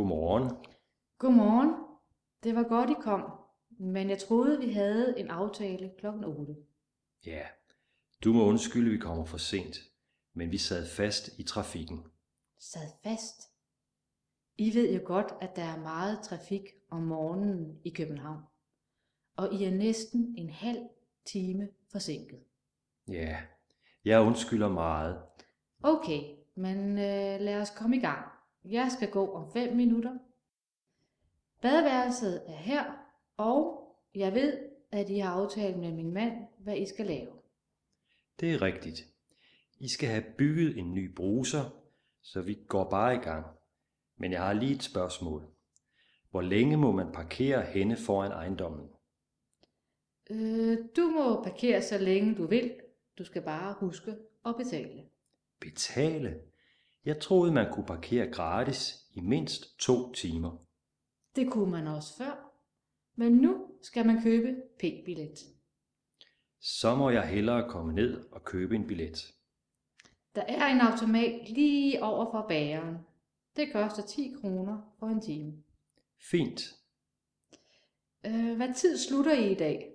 Godmorgen. Godmorgen. Det var godt, I kom, men jeg troede, vi havde en aftale klokken 8. Ja, du må undskylde, vi kommer for sent, men vi sad fast i trafikken. Sad fast. I ved jo godt, at der er meget trafik om morgenen i København, og I er næsten en halv time forsinket. Ja, jeg undskylder meget. Okay, men øh, lad os komme i gang. Jeg skal gå om 5 minutter. Badeværelset er her, og jeg ved, at I har aftalt med min mand, hvad I skal lave. Det er rigtigt. I skal have bygget en ny bruser, så vi går bare i gang. Men jeg har lige et spørgsmål. Hvor længe må man parkere henne foran ejendommen? Øh, du må parkere så længe du vil. Du skal bare huske at betale. Betale? Jeg troede, man kunne parkere gratis i mindst to timer. Det kunne man også før. Men nu skal man købe p-billet. Så må jeg hellere komme ned og købe en billet. Der er en automat lige over for bageren. Det koster 10 kroner for en time. Fint. Øh, hvad tid slutter I i dag?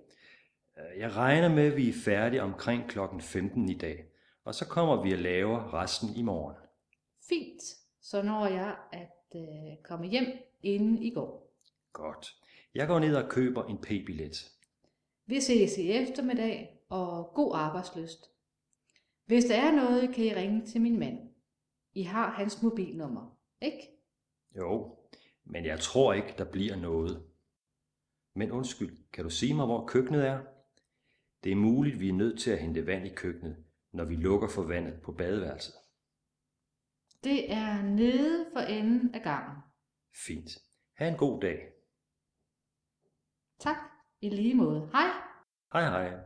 Øh, Jeg regner med, at vi er færdige omkring klokken 15 i dag, og så kommer vi og laver resten i morgen. Fint. Så når jeg at øh, komme hjem inden i går. Godt. Jeg går ned og køber en p-billet. Vi ses i eftermiddag, og god arbejdsløst. Hvis der er noget, kan I ringe til min mand. I har hans mobilnummer, ikke? Jo, men jeg tror ikke, der bliver noget. Men undskyld, kan du sige mig, hvor køkkenet er? Det er muligt, vi er nødt til at hente vand i køkkenet, når vi lukker for vandet på badeværelset. Det er nede for enden af gangen. Fint. Ha' en god dag. Tak. I lige måde. Hej. Hej hej.